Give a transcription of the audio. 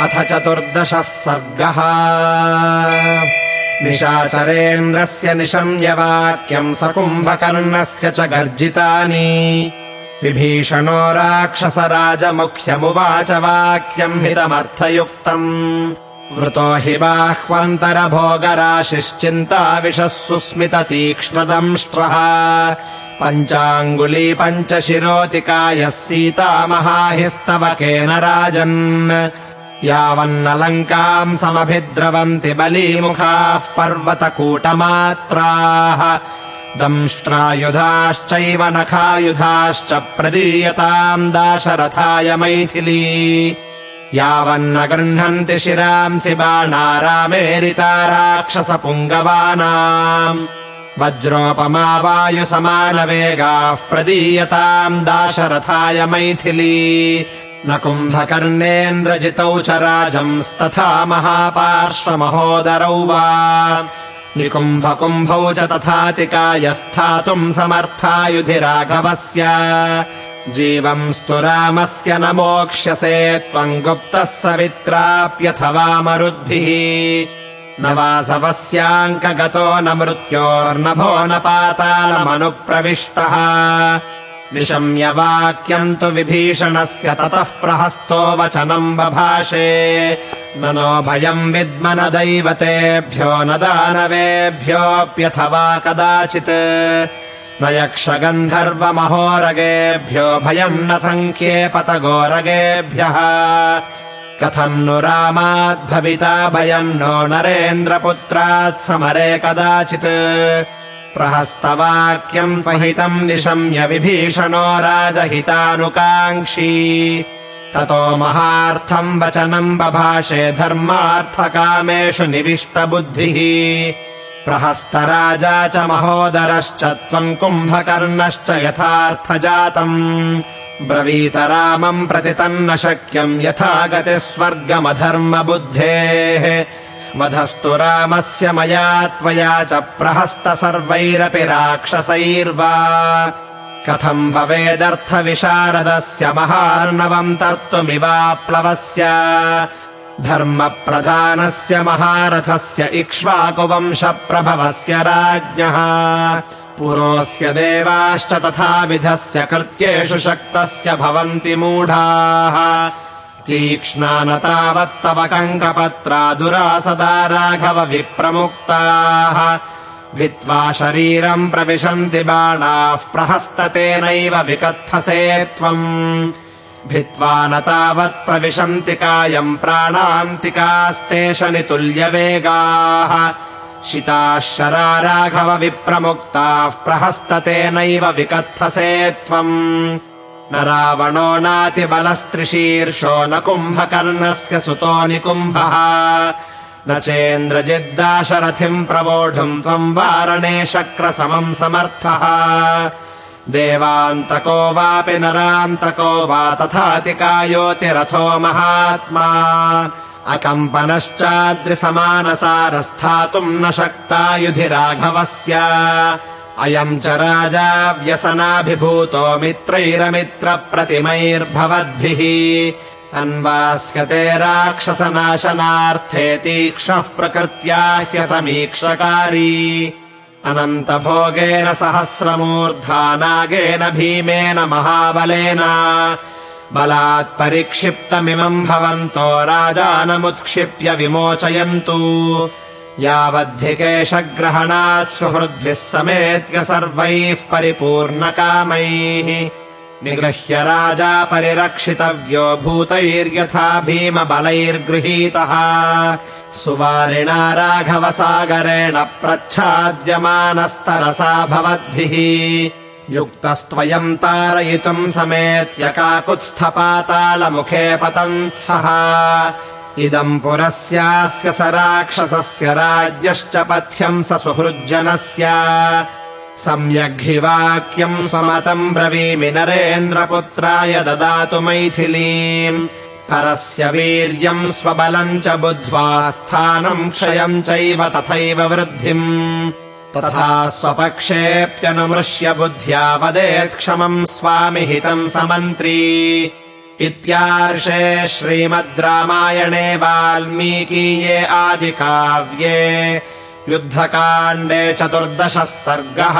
अथ चतुर्दशः सर्गः। निशाचरेन्द्रस्य निशम्यवाक्यम् स कुम्भकर्णस्य च गर्जितानि। विभीषणो राक्षसराजमुख्यमुवाच वाक्यम् हितमर्थयुक्तम्। वृतो हि बाह्वन्तरभोगराशिश्चिन्ताविशः सुस्मिततीक्ष्णदंष्ट्रः। पञ्चाङ्गुली पञ्चशिरोतिकायः सीतामहाहिस्तवकेन राजन् यावन्नलङ्काम् समभिद्रवन्ति बलीमुखाः पर्वतकूटमात्राः। दंष्ट्रायुधाश्चैव नखायुधाश्च प्रदीयताम् दाशरथाय मैथिली। यावन्न गृह्णन्ति शिरांसि बाणारामेरिता राक्षसपुङ्गवानाम् वज्रोपमा वायुसमानवेगाः प्रदीयताम् दाशरथाय मैथिली न कुम्भकर्णेन्द्रजितौ च राजंस्तथा महापार्श्वमहोदरौ वा। निकुम्भकुम्भौ च तथातिकाय स्थातुम् समर्थायुधि राघवस्य जीवंस्तु रामस्य न मोक्ष्यसे त्वम् गुप्तः सवित्राप्यथवा मरुद्भिः न वासवस्याङ्कगतो न मृत्योर्नभो न पातालमनुप्रविष्टः निशम्य वाक्यम् तु विभीषणस्य ततः प्रहस्तो वचनम् बभाषे। न नो भयम् विद्म न दैवतेभ्यो न दानवेभ्योऽप्यथवा कदाचित्। न यक्षगन्धर्वमहोरगेभ्यो भयम् न सङ्ख्येपतगोरगेभ्यः। कथम् नु रामाद्भविता भयम् नो नरेन्द्रपुत्रात् समरे कदाचित् प्रहस्तवाक्यम् त्वहितम् निशम्य विभीषणो राजहितानुकाङ्क्षी। ततो महार्थम् वचनम् बभाषे धर्मार्थकामेषु निविष्टबुद्धिः। प्रहस्तराजा च महोदरश्च त्वम् कुम्भकर्णश्च यथार्थजातम्। ब्रवीत रामम् प्रति तन्न शक्यम् यथा गतिः स्वर्गमधर्मबुद्धेः वधस्तु रामस्य मया त्वया च प्रहस्त सर्वैरपि राक्षसैर्वा। कथम् भवेदर्थविशारदस्य महार्णवम् तर्तुमिवाप्लवस्य। धर्मप्रधानस्य महारथस्य इक्ष्वाकुवंशप्रभवस्य राज्ञः। पुरोऽस्य देवाश्च तथाविधस्य कृत्येषु शक्तस्य भवन्ति मूढाः तीक्ष्णा न तावत्तव कङ्कपत्रा दुरासदा राघव विप्रमुक्ताः भित्त्वा शरीरम् प्रविशन्ति बाणाः प्रहस्ततेनैव विकत्थसे त्वम्। भित्त्वा न तावत् प्रविशन्ति कायम् प्राणान्तिकास्ते शनितुल्यवेगाः। शिताः शरा राघव विप्रमुक्ताः प्रहस्ततेनैव विकत्थसे त्वम् न रावणो नातिबलस्त्रिशीर्षो न कुम्भकर्णस्य सुतो निकुम्भः। न चेन्द्रजिद्दाशरथिम् प्रवोढुम् त्वम् वारणे शक्रसमम् समर्थः। देवान्तको वापि नरान्तको वा तथातिकायोतिरथो महात्मा। अकम्पनश्चाद्रिसमानसारस्थातुम् न शक्ता युधि राघवस्य अयम् च राजा व्यसनाभिभूतो मित्रैरमित्रप्रतिमैर्भवद्भिः। अन्वास्यते राक्षसनाशनार्थे तीक्ष्णः प्रकृत्या ह्यसमीक्षकारी। अनन्तभोगेन सहस्रमूर्धा नागेन भीमेन महाबलेन। बलात् परिक्षिप्तमिमम् भवन्तो राजानमुत्क्षिप्य विमोचयन्तु यावद्धिकेशग्रहणात् सुहृद्भिः समेत्य सर्वैः परिपूर्णकामैः निगृह्य राजा परिरक्षितव्यो भूतैर्यथा भीमबलैर्गृहीतः। सुवारिणा राघवसागरेण प्रच्छाद्यमानस्तरसा भवद्भिः। युक्तस्त्वयम् तारयितुम् समेत्य काकुत्स्थपातालमुखे पतन्त्सः इदम् पुरस्यास्य स राक्षसस्य राज्ञश्च पथ्यम् स सुहृज्जनस्य। सम्यग्हि वाक्यम् स्वमतम् ब्रवीमि नरेन्द्रपुत्राय ददातु मैथिलीम्। परस्य वीर्यम् स्वबलम् च बुद्ध्वा स्थानम् क्षयम् चैव तथैव वृद्धिम्। तथा स्वपक्षेऽप्यनुमृश्य बुद्ध्या वदेत्क्षमम् स्वामिहितम् समन्त्री इत्यार्षे श्रीमद् रामायणे वाल्मीकीये आदिकाव्ये युद्धकाण्डे चतुर्दशः सर्गः